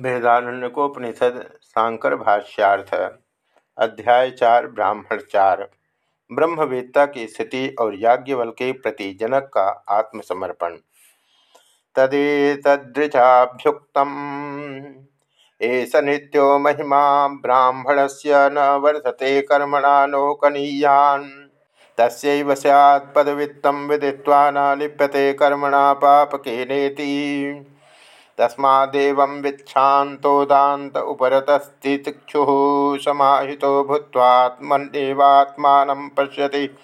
बृहदारण्यकोपनिषद सांकर भाष्यार्थ, अध्याय चार, ब्राह्मण चार। ब्रह्मवेत्ता की स्थिति और याज्ञवल के प्रति जनक का आत्मसमर्पण। तदेतदृचाभ्युक्त एस नित्यो महिमा ब्राह्मण से न वर्धते कर्मणा नोकनीयान। तस्व सैत्पदवित्तं विदित्वा न लिप्यते कर्मणा पापकेनेति तस्मादेव विच्छातोदात उपरतस्थितिक्षु समाहितो भूत्वात्मन्यवात्मानं पश्यति।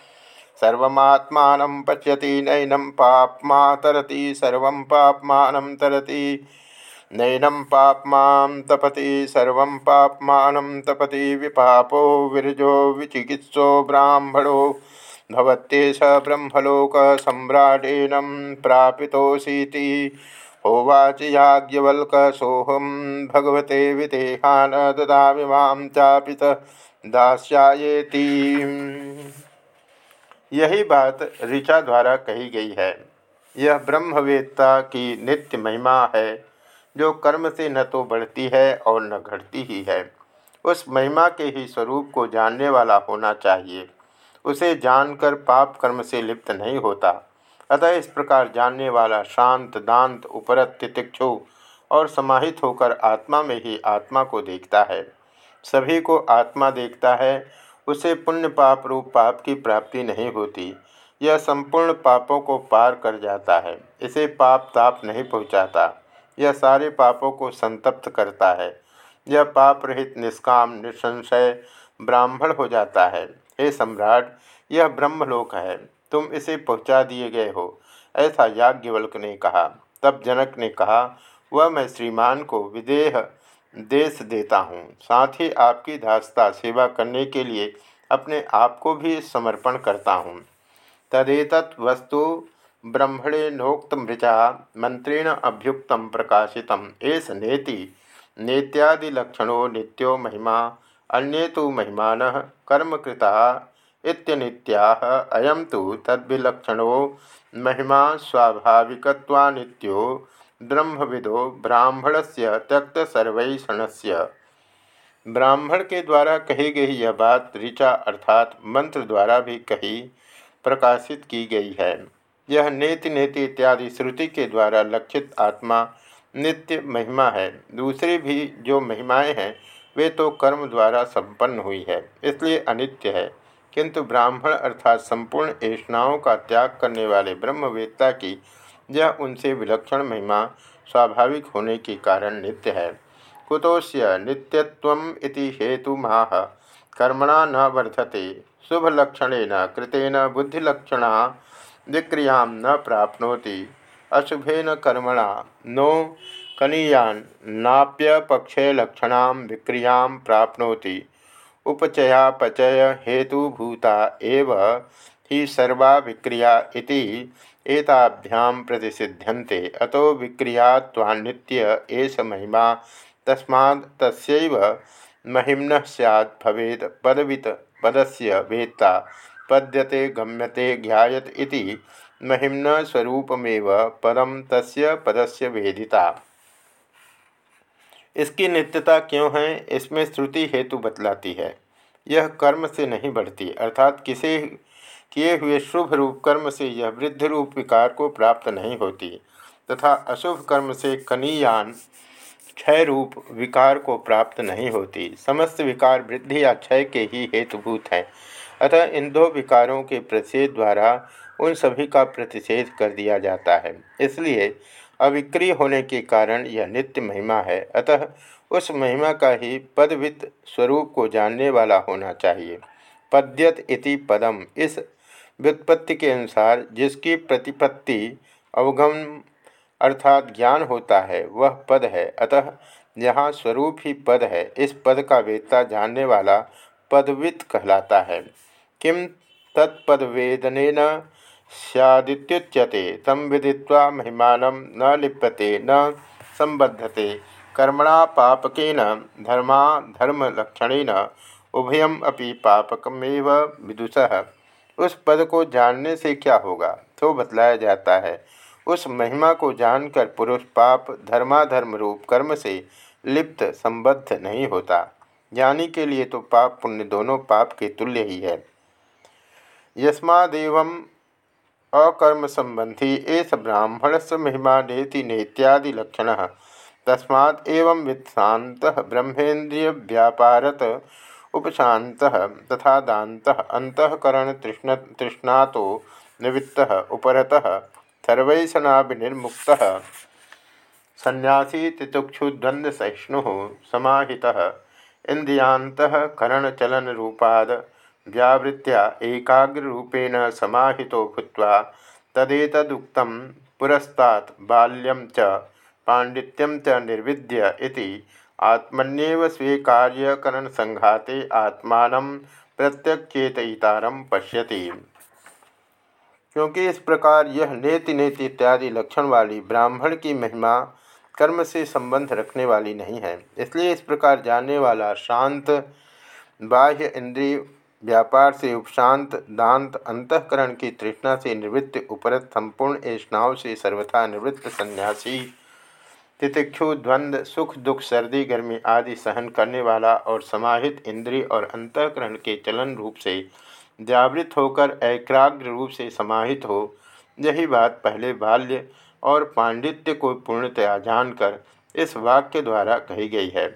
सर्वमात्मान पश्यति, नैनं पाप्मा तरति, सर्व पाप्मानं तरति। नैनं पाप्मा तपति, सर्व पाप्मानं तपति। विपापो विरजो विचिकित्सो ब्राह्मणो। भवत्येष ब्रह्मलोकसम्राटेन प्रापितोऽसीति। होवाच याज्ञवल्क सोहम भगवते विदेहान ददा माँ चापित दास्यायेति। यही बात ऋचा द्वारा कही गई है। यह ब्रह्मवेत्ता की नित्य महिमा है, जो कर्म से न तो बढ़ती है और न घटती ही है। उस महिमा के ही स्वरूप को जानने वाला होना चाहिए। उसे जानकर पाप कर्म से लिप्त नहीं होता। अतः इस प्रकार जानने वाला शांत, दांत, उपरत तितिक्षु और समाहित होकर आत्मा में ही आत्मा को देखता है। सभी को आत्मा देखता है, उसे पुण्य पाप रूप पाप की प्राप्ति नहीं होती। यह संपूर्ण पापों को पार कर जाता है। इसे पाप ताप नहीं पहुँचाता। यह सारे पापों को संतप्त करता है। यह पाप रहित निष्काम, निसंशय ब्राह्मण हो जाता है। हे सम्राट, यह ब्रह्मलोक है। तुम इसे पहुँचा दिए गए हो, ऐसा याज्ञवल्क ने कहा। तब जनक ने कहा, वह मैं श्रीमान को विदेह देश देता हूँ। साथ ही आपकी धास्ता सेवा करने के लिए अपने आप को भी समर्पण करता हूँ। तदेत वस्तु ब्रह्मणे नोक्त मृचा मंत्रेण अभ्युक्त प्रकाशित एस नेति, नेत्यादिलक्षणों नित्यो महिमा अन्ये तो महिमान कर्मकृता इत्यनित्याह अयम तो तद्विलक्षणो महिमा स्वाभाविकत्वानित्यो ब्रह्मविदो ब्राह्मण से त्यक्त से ब्राह्मण के द्वारा कही गई यह बात ऋचा अर्थात मंत्र द्वारा भी कही प्रकाशित की गई है। यह नेति नेति इत्यादि श्रुति के द्वारा लक्षित आत्मा नित्य महिमा है। दूसरी भी जो महिमाएँ हैं, वे तो कर्म द्वारा संपन्न हुई है, इसलिए अनित्य है। किंतु ब्राह्मण अर्थात संपूर्ण ऐषणाओं का त्याग करने वाले ब्रह्मवेत्ता की यह उनसे विलक्षण महिमा स्वाभाविक होने के कारण नित्य है। कुतोस्य नित्यत्व हेतु माह कर्मणा न वर्धते, शुभलक्षणेन कृतेन बुद्धिलक्षण, विक्रिया न प्राप्नोति। अशुभेन कर्मणा नो कनीयान नाप्यपक्षलक्षण विक्रिया प्राप्नोति। उपचयापचय हेतुभूता एव ही सर्वा विक्रिया इति एताभ्यां प्रतिषिध्यन्ते अतो विक्रियात्वान्नित्य एष महिमा। तस्मात् तस्यैव महिम्नः स्यात् भवेत् पदवित पदस्य वेत्ता पद्यते गम्यते ज्ञायत इति महिम्न स्वरूपमेव पदम तस्य पदस्य वेदिता इसकी नित्यता क्यों है? इसमें श्रुति हेतु बतलाती है। यह कर्म से नहीं बढ़ती, अर्थात किसी किए हुए शुभ रूप कर्म से यह वृद्ध रूप विकार को प्राप्त नहीं होती, तथा अशुभ कर्म से कनीयान क्षय रूप विकार को प्राप्त नहीं होती। समस्त विकार वृद्धि या क्षय के ही हेतुभूत हैं। अतः इन दो विकारों के प्रतिषेध द्वारा उन सभी का प्रतिषेध कर दिया जाता है। इसलिए अविक्रिय होने के कारण यह नित्य महिमा है। अतः उस महिमा का ही पदवित स्वरूप को जानने वाला होना चाहिए। पद्यत इति पदम। इस व्युत्पत्ति के अनुसार जिसकी प्रतिपत्ति अवगम अर्थात ज्ञान होता है, वह पद है। अतः यहाँ स्वरूप ही पद है। इस पद का वेदता जानने वाला पदवित कहलाता है। किम तत्पदवेदन सैदित्युच्यते तम विदित्वा महिमान न लिप्यते, न संबद्धते कर्मणा पापकेन, धर्मा धर्मलक्षणेन, उभयम अपि पापकमेव विदुषः। उस पद को जानने से क्या होगा? तो बतलाया जाता है। उस महिमा को जानकर पुरुष पाप, धर्माधर्म रूप, कर्म से लिप्त, संबद्ध नहीं होता। ज्ञानी के लिए तो पाप पुण्य दोनों पाप के तुल्य ही है। यस्मादेव अकर्म संबंधी एस ब्राह्मण से महिमा नेति नेत्यादि लक्षण तस्मात् एवं वित्सात ब्रह्मेन्द्रिय व्यापारत उपशात तथा दात अंतकरण तृष्ण तृष्णा तो निवृत्त उपरतः सर्वैषणाभिनिर्मुक्त। सन्यासी तितुक्षुद्वंद सहिष्णु समाहितः। इंद्रियांतकरण रूपाद व्यावृत्या एकाग्रूपेण समाहितो भूत्वा तदेतदुक्त पुरस्तात् बाल्यम च पांडित्यम च निर्विद्य इति आत्मन्येव स्वीकार्यकरण संघाते आत्मा प्रत्यक्षेतयितारम पश्यति। क्योंकि इस प्रकार यह नेति नेति इत्यादि लक्षण वाली ब्राह्मण की महिमा कर्म से संबंध रखने वाली नहीं है। इसलिए इस प्रकार जानने वाला शांत, बाह्य इंद्रिय व्यापार से उपशांत, दांत, अंतकरण की तृष्णा से निवृत्त, उपरत संपूर्ण ऐष्णाव से सर्वथा निवृत्त सन्यासी। तितिक्षु द्वंद्व सुख, दुख, सर्दी, गर्मी आदि सहन करने वाला और समाहित इंद्रिय और अंतकरण के चलन रूप से जावृत होकर एकाग्र रूप से समाहित हो, यही बात पहले बाल्य और पांडित्य को पूर्णतया जानकर इस वाक्य द्वारा कही गई है।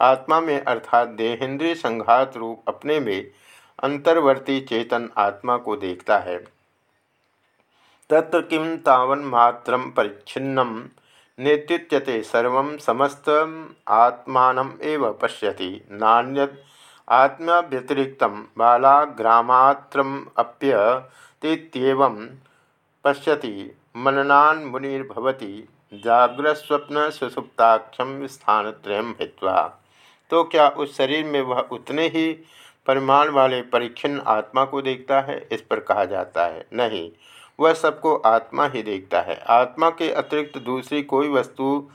आत्मा में अर्थात देहेंद्रीय संघात रूप अपने में अंतर्वर्ती चेतन आत्मा को देखता है। तत्र किम तावन मात्र परिच्छिन्नम नेतृत्यते सर्व समस्त आत्मा एव पश्यति। नान्यद आत्मा व्यतिरिक्त बालाग्रामात्रप्यतीव पश्यति। मननान मुनिर्भवती। जाग्रस्वप्न सुसुप्ताख्यम स्थानत्रयम हित्वा। तो क्या उस शरीर में वह उतने ही परिमाण वाले परिच्छिन्न आत्मा को देखता है, इस पर कहा जाता है, नहीं, वह सबको आत्मा ही देखता है। आत्मा के अतिरिक्त दूसरी कोई वस्तु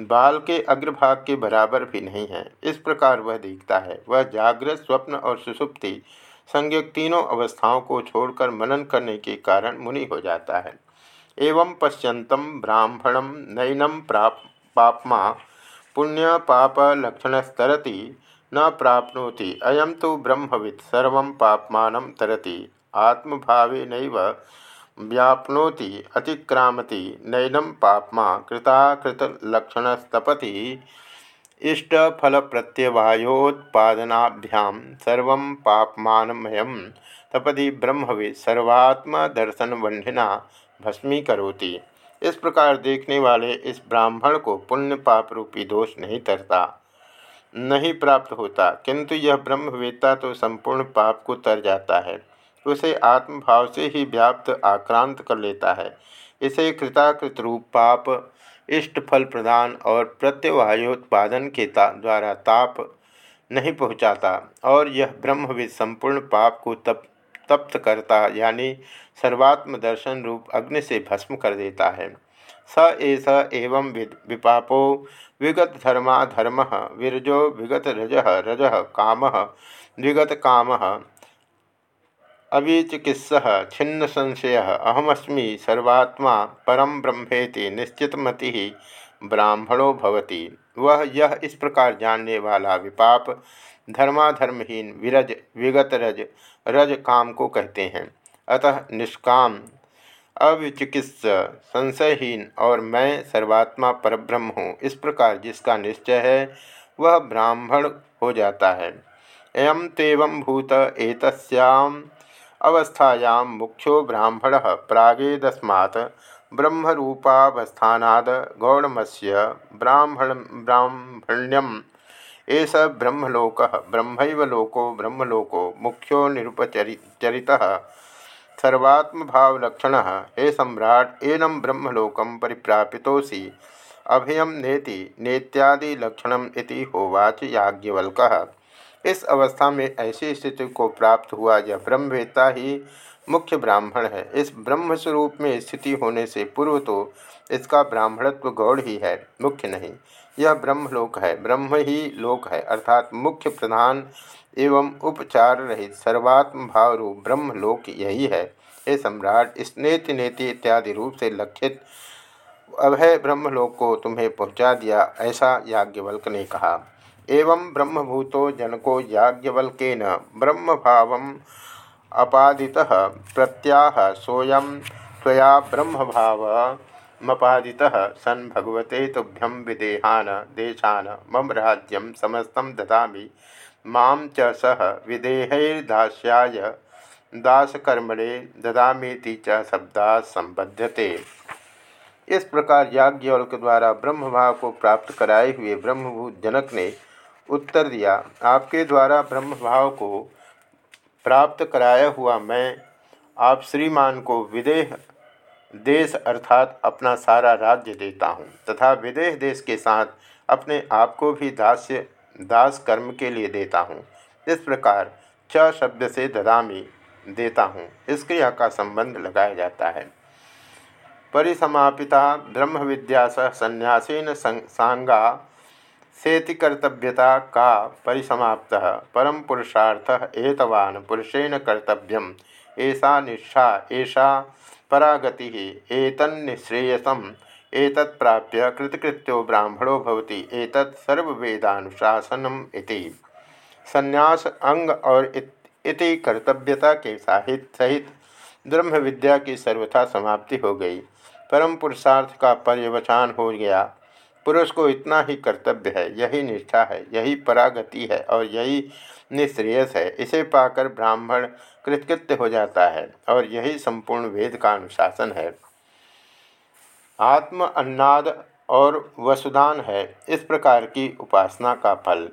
बाल के अग्रभाग के बराबर भी नहीं है। इस प्रकार वह देखता है। वह जागृत, स्वप्न और सुसुप्ति संज्ञक तीनों अवस्थाओं को छोड़कर मनन करने के कारण मुनि हो जाता है। एवं पश्यंतम ब्राह्मणम नयनम प्राप, पापमा पुण्य पाप लक्षणस्तरति न प्राप्नोति अयम तो ब्रह्मविद सर्व पापमा तरति। आत्मभावे व्याप्नोति, अतिक्रामति नैनम पापमा, कृताकृतलक्षणस्तपति। इष्टफलप्रत्यवायोत्पादनाभ्यां, सर्व पापमानमयम तपति ब्रह्मविद सर्वात्मदर्शनवंढिना भस्मी करोति इस प्रकार देखने वाले इस ब्राह्मण को पुण्य पाप रूपी दोष नहीं तरता। नहीं प्राप्त होता किंतु यह ब्रह्मवेत्ता तो संपूर्ण पाप को तर जाता है। उसे आत्मभाव से ही व्याप्त आक्रांत कर लेता है। इसे कृताकृत रूप पाप इष्ट फल प्रदान और प्रत्यवायोत्पादन के ता, द्वारा ताप नहीं पहुँचाता और यह ब्रह्मविद संपूर्ण पाप को तप तप्त करता यानी सर्वात्म दर्शन रूप अग्नि से भस्म कर देता है। स एष एवं विद विपापो विगत धर्मा धर्म विरजो विगत रज काम विगत काम अविचिकित्स छिन्न संशय अहमस्मी सर्वात्मा परम ब्रह्मेति निश्चितमति ब्राह्मणो भवति। वह यह इस प्रकार जानने वाला विपाप, धर्माधर्महीन विरज विगत रज रज काम को कहते हैं। अतः निष्काम अविचिकित्स, संशयहीन और मैं सर्वात्मा परब्रह्म हूँ। इस प्रकार जिसका निश्चय है, वह ब्राह्मण हो जाता है। एवं तेवं भूत एतस्याम अवस्थायां मुख्यो ब्राह्मण प्रागेदस्मात् ब्रह्मरूपावस्थानाद गौणमस्य ब्राह्मण, ब्राह्मण्यम। एस ब्रह्मलोक ब्रह्म लोको ब्रह्मलोको मुख्यो निरुपचरिता सर्वात्म भावलक्षण हे सम्राट एनम ब्रह्मलोक परिप्रापितोसी अभयम नेति नेत्यादि लक्षणम इति होवाच याज्ञवल्क। इस अवस्था में ऐसी स्थिति को प्राप्त हुआ, यह ब्रह्मवेता ही मुख्य ब्राह्मण है। इस ब्रह्म स्वरूप में स्थिति होने से पूर्व तो इसका ब्राह्मणत्व गौड़ ही है, मुख्य नहीं। यह ब्रह्मलोक है। ब्रह्म ही लोक है, अर्थात मुख्य प्रधान एवं उपचार रहित सर्वात्म भाव रूप ब्रह्मलोक यही है। हे सम्राट स्नेति नेति इत्यादि रूप से लक्षित अभय ब्रह्मलोक को तुम्हें पहुँचा दिया ऐसा याज्ञवल्क ने कहा। एवं ब्रह्मभूतो जनको याज्ञवल्केन ब्रह्म भाव अपादि प्रत्याह सोयम त्वया ब्रह्म भाव मपादि सन् भगवते तुभ्यं विदेहान, देशान, मम राज्यम समस्त ददा माँ च सह विदेहैर्दास्याय, दासकर्मणे ददामीति च शब्दा संबध्यते इस प्रकार याज्ञवल्क द्वारा ब्रह्म भाव को प्राप्त कराए हुए ब्रह्मभूत जनक ने उत्तर दिया, आपके द्वारा ब्रह्म भाव को प्राप्त कराया हुआ मैं आप श्रीमान को विदेह देश अर्थात अपना सारा राज्य देता हूँ, तथा विदेश देश के साथ अपने आप को भी दास्य, दास कर्म के लिए देता हूँ। इस प्रकार च शब्द से ददामी देता हूँ। इस क्रिया का संबंध लगाया जाता है। परिसमापिता ब्रह्म विद्या सह संन्यासीन सांगा सेति कर्तव्यता का परिसमाप्त परम पुरुषार्थ एतवान पुरुषेण कर्तव्यम। ऐसा निष्ठा ऐसा परागति एक प्राप्य कृतकृत्यो ब्राह्मणो भवति। एतत् सर्ववेदानुशासनम इति। संन्यास अंग और इति कर्तव्यता के साहित, सहित ब्रह्म विद्या की सर्वथा समाप्ति हो गई। परम पुरुषार्थ का पर्यवचान हो गया। पुरुष को इतना ही कर्तव्य है, यही निष्ठा है, यही परागति है और यही निश्रेयस है। इसे पाकर ब्राह्मण कृतकृत्य हो जाता है और यही संपूर्ण वेद का अनुशासन है। आत्म अन्नाद और वसुदान है, इस प्रकार की उपासना का फल।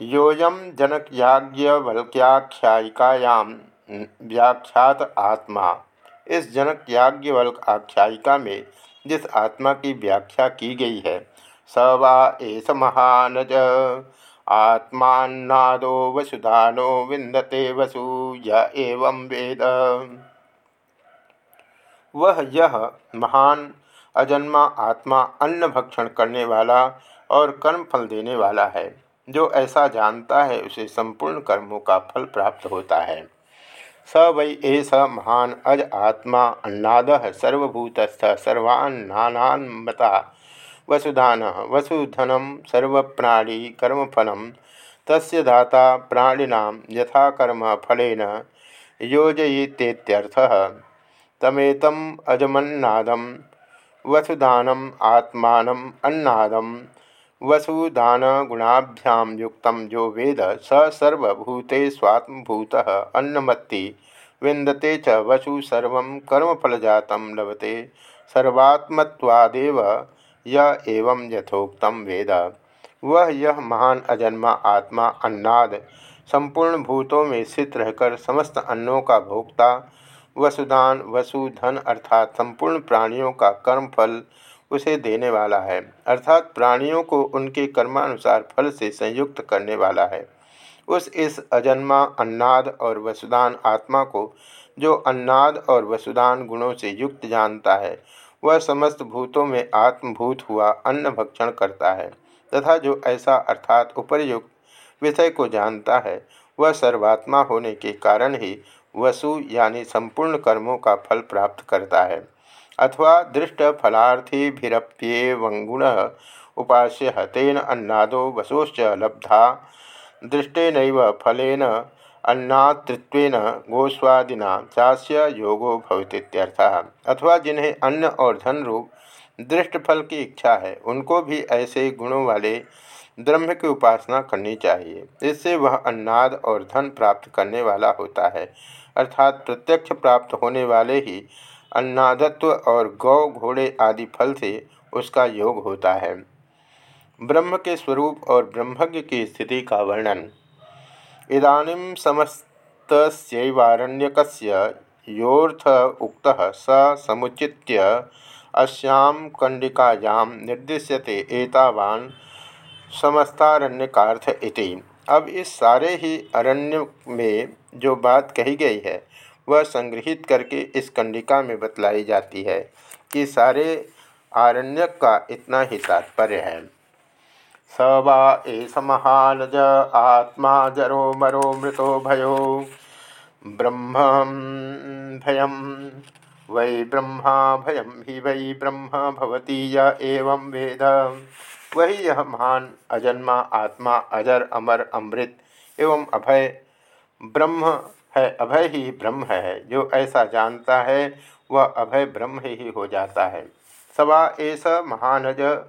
योयम जनक याज्ञवल्क्याख्यायिकायाम व्याख्यात आत्मा। इस जनक याज्ञवल्क आख्यायिका में जिस आत्मा की व्याख्या की गई है स वा एस महानज। आत्मादो वसुधानो विंदते वसु, य एवं वेद। वह यह महान अजन्मा आत्मा अन्न भक्षण करने वाला और कर्म फल देने वाला है, जो ऐसा जानता है, उसे संपूर्ण कर्मों का फल प्राप्त होता है। स वै एष महान अज आत्मा अन्नाद सर्वभूतस्थ सर्वान्नान्मता वसुधान वसुधनम सर्वप्राणी कर्मफल तस्य दाता प्राणिना यथा कर्म फलेन योजयितेत्यर्थः। तमेतम अजमन्नादम आत्मानम अन्नादम वसुदान गुणाभ्याम युक्त जो वेद स सर्वभूते स्वात्मभूत अन्नमत्ति विंदते च वसु सर्व कर्मफलजात लभते, सर्वात्मत्वादेव य एवं यथोक्तम वेद। वह यह महान अजन्मा आत्मा अन्नाद संपूर्ण भूतों में स्थित रहकर समस्त अन्नों का भोक्ता, वसुदान, वसुधन अर्थात संपूर्ण प्राणियों का कर्म फल उसे देने वाला है, अर्थात प्राणियों को उनके कर्मानुसार फल से संयुक्त करने वाला है। उस इस अजन्मा, अन्नाद और वसुदान आत्मा को, जो अन्नाद और वसुदान गुणों से युक्त जानता है, वह समस्त भूतों में आत्मभूत हुआ अन्न भक्षण करता है, तथा जो ऐसा अर्थात उपरयुक्त विषय को जानता है, वह सर्वात्मा होने के कारण ही वसु यानी संपूर्ण कर्मों का फल प्राप्त करता है। अथवा दृष्ट फलार्थीभिरप्येवंगुण उपास्य तेन अन्नादो वसोश्च लब्धा। दृष्टेन फलेन अन्नातृत्वेन गोस्वादिना चास्य योगो भवतीत्यर्थः अथवा जिन्हें अन्न और धन रूप दृष्ट फल की इच्छा है, उनको भी ऐसे गुणों वाले ब्रह्म की उपासना करनी चाहिए। इससे वह अन्नाद और धन प्राप्त करने वाला होता है। अर्थात प्रत्यक्ष प्राप्त होने वाले ही अन्नादत्व और गौ घोड़े आदि फल से उसका योग होता है। ब्रह्म के स्वरूप और ब्रह्मज्ञ की स्थिति का वर्णन। इदानीं समस्तस्यैवारण्यकस्य योऽर्थ उक्तः स समुचित्य अस्यां कंडिकायां निर्दिश्यते एतावान् समस्तारण्यकार्थ इति। अब इस सारे ही अरण्य में जो बात कही गई है वह संग्रहित करके इस कंडिका में बतलाई जाती है कि सारे आरण्यक का इतना ही तात्पर्य है। स वा एष महानज आत्मा जरो मरो मृतो भयो। ब्रह्म भयम वै ब्रह्मा भयम ही वै ब्रह्म भवती य एवं वेद। वही यह महान अजन्मा आत्मा अजर, अमर, अमृत एवं अभय ब्रह्म है, अभय ही ब्रह्म है। जो ऐसा जानता है, वह अभय ब्रह्म ही हो जाता है। सवा ऐसा महानज,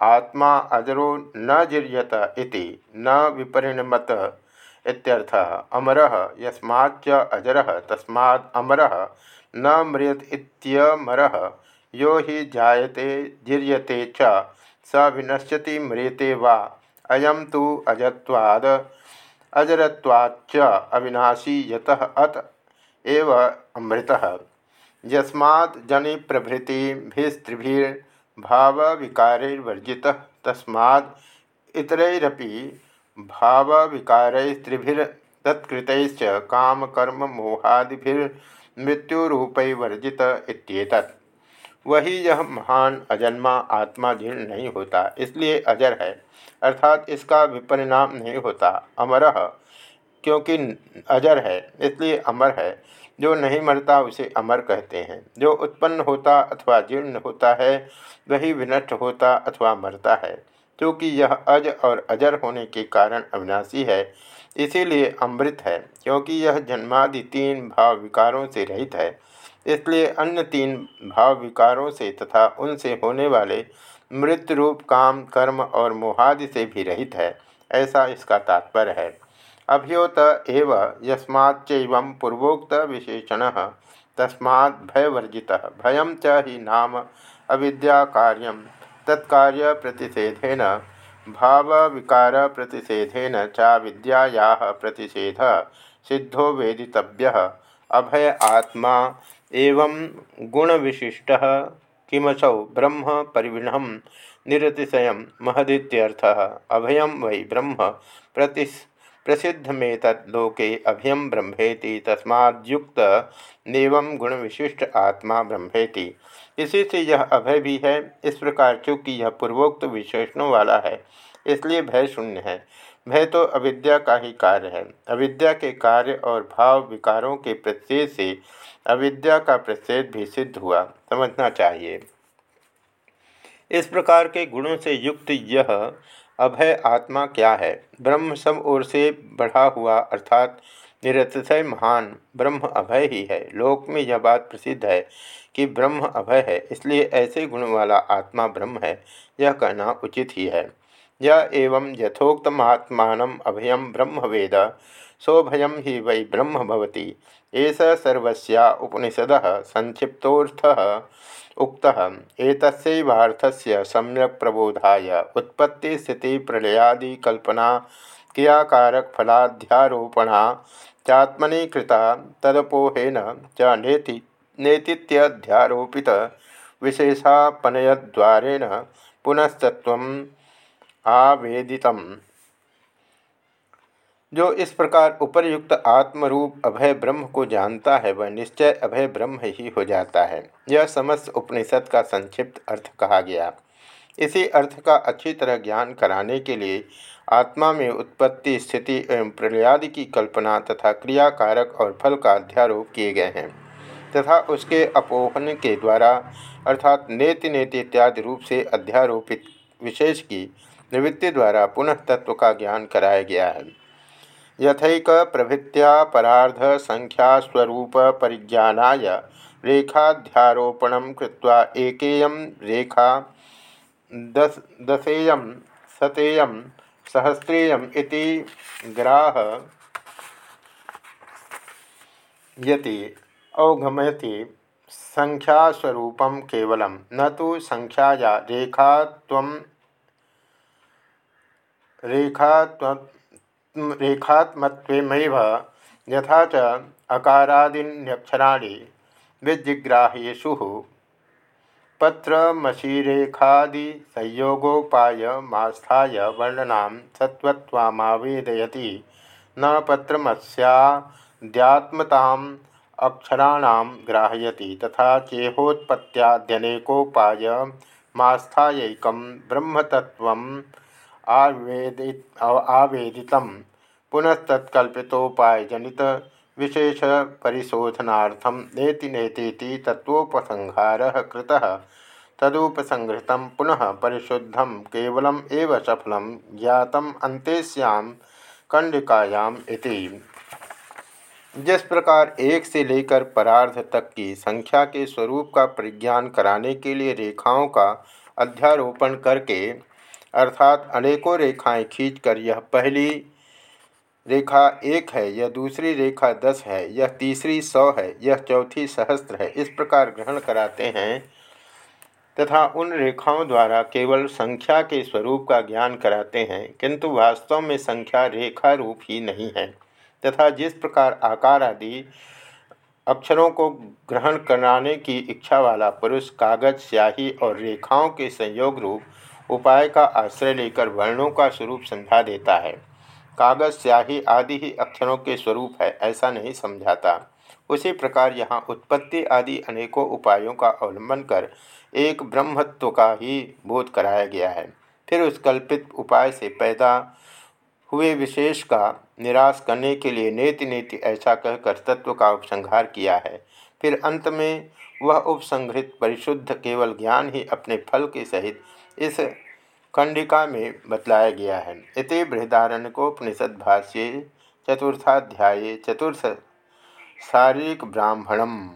आत्मा अजरो न जीर्यत इति, न विपरिणमत इत्यर्थः। अमरः यस्माच्च अजरः तस्मात् अमर न म्रियत इत्यमरः। यो हि जायते, जीर्यते च। स विनश्यति म्रियते वा। अयम तो अजत्वाद अजरत्वाच्च अविनाशी यत अत एव अमृतः। यस्मात् जनि प्रभृतिभिस्त्रिभिर्भावविकारैर्वर्जितः तस्माद् इतरैरपि भावविकारैस्त्रिभिर्तत्कृतैश्च कामकर्ममोहादिभिर्मृत्युरूपैर्वर्जित इत्येतत्। वही यह महान अजन्मा आत्मा जीर्ण नहीं होता, इसलिए अजर है। अर्थात इसका विपरिणाम नहीं होता। अमर क्योंकि अजर है, इसलिए अमर है। जो नहीं मरता, उसे अमर कहते हैं। जो उत्पन्न होता अथवा जीर्ण होता है, वही विनष्ट होता अथवा मरता है। क्योंकि यह अज और अजर होने के कारण अविनाशी है, इसीलिए अमृत है। क्योंकि यह जन्मादि तीन भाव विकारों से रहित है। इसलिए अन्य तीन भाव विकारों से तथा उनसे होने वाले मृत्यु रूप काम, कर्म और मोहादि से भी रहित है, ऐसा इसका तात्पर्य है। अभ्योत एव यस्माच्च पूर्वोक्त विशेषण तस्मा भयवर्जित, भय ही नाम अविद्या कार्य तत्कार्य प्रतिषेधेन भाव विकार प्रतिषेधेन चा विद्याया प्रतिषेध, सिद्धो वेदितव्य, अभय आत्मा, एवं गुणविशिष्ट। किमसौ ब्रह्म परिविणम निरतिशय महदीत्यर्थ। अभयम वै ब्रह्म प्रति प्रसिद्धमेतलोके अभयम ब्रह्मेति, तस्माद्युक्त नेवं गुण विशिष्ट आत्मा ब्रह्मेति। इसी से यह अभय भी है। इस प्रकार चूँकि यह पूर्वोक्त विशेषणों वाला है, इसलिए भय शून्य है। भय तो अविद्या का ही कार्य है। अविद्या के कार्य और भाव विकारों के प्रत्यय से अविद्या का प्रच्छेद भी सिद्ध हुआ। समझना चाहिए। इस प्रकार के गुणों से युक्त यह अभय आत्मा क्या है? ब्रह्म सब ओर से बढ़ा हुआ अर्थात निरतिशय महान ब्रह्म अभय ही है। लोक में यह बात प्रसिद्ध है कि ब्रह्म अभय है, इसलिए ऐसे गुण वाला आत्मा ब्रह्म है, यह कहना उचित ही है। यह एवं यथोक्तमात्मान अभयम ब्रह्म वेद सोभयम ही वै ब्रह्म भवति एस सर्वस्या उपनिषदः संक्षिप्तोऽर्थः उक्तः। एतस्यैवार्थस्य सम्यक् प्रबोधाय उत्पत्तिस्थितिप्रलयादिकल्पना क्रियाकारकफलाध्यारोपणा चात्मनि कृता तदपोहेन च नेति, नेतीत्यध्यारोपित विशेषापनयद्वारेण पुनस्तत्व आवेदितम्। जो इस प्रकार उपरयुक्त आत्मरूप अभय ब्रह्म को जानता है, वह निश्चय अभय ब्रह्म ही हो जाता है। यह समस्त उपनिषद का संक्षिप्त अर्थ कहा गया। इसी अर्थ का अच्छी तरह ज्ञान कराने के लिए आत्मा में उत्पत्ति, स्थिति एवं प्रलयादि की कल्पना तथा क्रियाकारक और फल का अध्यारोप किए गए हैं तथा उसके अपोहन के द्वारा अर्थात नेति नेति इत्यादि रूप से अध्यारोपित विशेष की निवृत्ति द्वारा पुनः तत्व का ज्ञान कराया गया है। यथक प्रभृत्या परार्ध संख्यास्वरूप परिज्ञानाय रेखाध्यारोपण कृत्वा एकेयं रेखा दस, दसेय शतेय सहस्रेय इति ग्राह यति अवगमयति संख्यास्वरूपं केवलं। न तो संख्याया रेखा रेखा रेखात्मत्वेमैव यथा च अकारादीन्यक्षराणि विजिग्राह्येषु। पत्रमशीरेखादिसंयोगोपायमास्थाय वर्णनां सत्त्वत्वामावेदयति। न पत्रमस्याद्यात्मताम् अक्षराणां ग्राहयति तथा चेहोत्पत्त्याद्यनेकोपायमास्थायैकं ब्रह्मतत्त्वम् आवेदित आवेदित पुनस्तत्कल्पितोपायजनित विशेष परिशोधनार्थम नेति नेति तत्वोपसंहार कृतः। तदुपसंहृत पुनः परिशुद्धम केवलम एव सफलम ज्ञातम अंत्यश्याम कंडिकायाम इति। जिस प्रकार एक से लेकर परार्ध तक की संख्या के स्वरूप का परिज्ञान कराने के लिए रेखाओं का अध्यारोपण करके अर्थात अनेकों रेखाएँ खींचकर यह पहली रेखा एक है, यह दूसरी रेखा दस है, यह तीसरी सौ है, यह चौथी सहस्त्र है। इस प्रकार ग्रहण कराते हैं तथा उन रेखाओं द्वारा केवल संख्या के स्वरूप का ज्ञान कराते हैं, किंतु वास्तव में संख्या रेखा रूप ही नहीं है तथा जिस प्रकार आकार आदि अक्षरों को ग्रहण कराने की इच्छा वाला पुरुष कागज़, स्याही और रेखाओं के संयोग रूप उपाय का आश्रय लेकर वर्णों का स्वरूप समझा देता है। कागज़, स्याही आदि ही अक्षरों के स्वरूप है, ऐसा नहीं समझाता। उसी प्रकार यहाँ उत्पत्ति आदि अनेकों उपायों का अवलंबन कर एक ब्रह्मत्व का ही बोध कराया गया है। फिर उस कल्पित उपाय से पैदा हुए विशेष का निराश करने के लिए नेति नेति ऐसा कहकर तत्व का उपसंहार किया है। फिर अंत में वह उपसंहृत, परिशुद्ध, केवल ज्ञान ही अपने फल के सहित इस खंडिका में बतलाया गया है। इति बृहदारण्यकोपनिषद भाष्ये चतुर्थाध्याय चतुर्थ शारीरिक ब्राह्मणम।